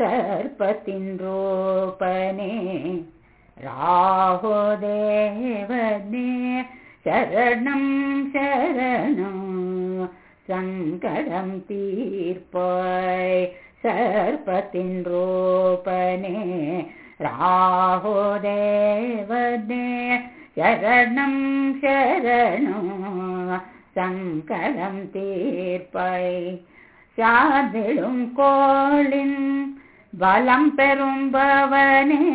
सर्पतिन्द्रोपने राहो देवने शरणं शरणं सङ्कटं तीर्पय सर्पतिन्द्रोपने राहो देवने शरणं शरणं सङ्कटं तीर्पय शादुं कोलिन् வலம் பெறும் பவனே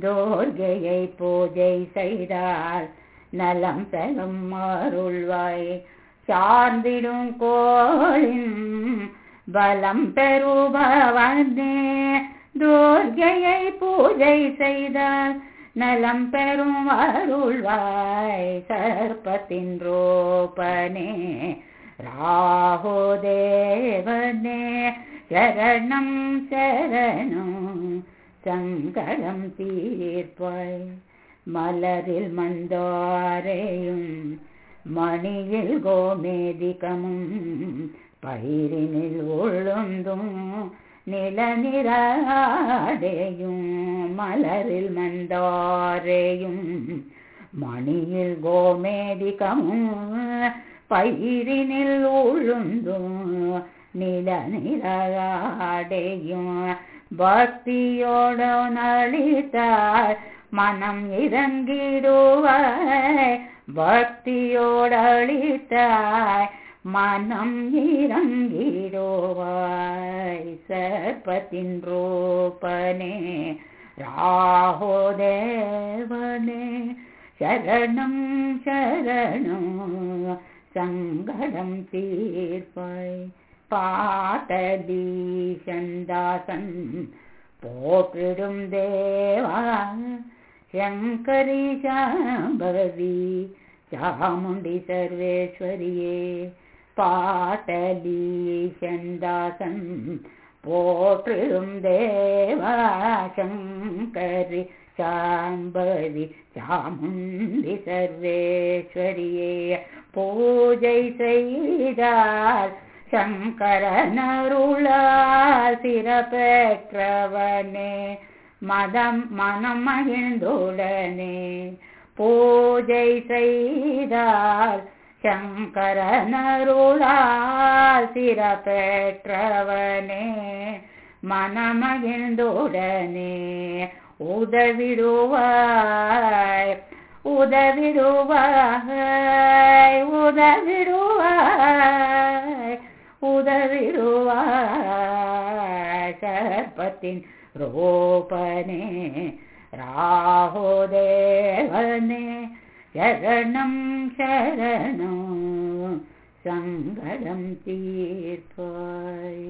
துர்கையை பூஜை செய்தால் நலம் பெறும் அருள்வாய். சார்ந்திடும் கோளின் பலம் பெறுபவனே துர்கையை பூஜை செய்தால் நலம் பெறும் அருள்வாய். சர்ப்பத்தின் ரோபனே ராகோ தேவனே ശരണം ശരണോ. ശങ്കരം തീർപ്പായി. മലരിൽ മന്ദോരയും മണിയിൽ ഗോമേദികമും പൈരിനിൽ ഉള്ളുന്തും നിലനിരാടെയും മലരിൽ മന്ദോരയും മണിയിൽ ഗോമേദികമും പൈരിനിൽ ഉള്ളുന്തും நில நிறாடையும் பக்தியோடு நளித்தார் மனம் இறங்கிடுவாய் பக்தியோடளித்தாய் மனம் இறங்கிடுவாய் சர்ப்பத்தின் ரூபனே ராகுதேவனே சரணம் சரணம் சங்கடம் தீர்ப்பாய் पातलीशन् दासन् देवा शङ्करि शाम्भवी चामुण्डि सर्वेश्वर्ये पातली शन्दासन् देवा शङ्करि शाम्भवि चामुण्डि सर्वेश्वर्ये पूजै सैदा சங்கரனருளால் சிறப்பெற்றவனே மதம் மனம் மகிழ்ந்துடனே பூஜை செய்தார் சங்கரனருளால் சிறப்பெற்றவனே மனமகிழ்ந்துடனே. உதவிடுவாய் உதவிடுவாய் உதவிடுவாய். உதவிடுவாய் சர்ப்பத்தின் ரூபனே ராகுதேவனே சரணம் சரணம் சங்கடம் தீர்ப்பாய்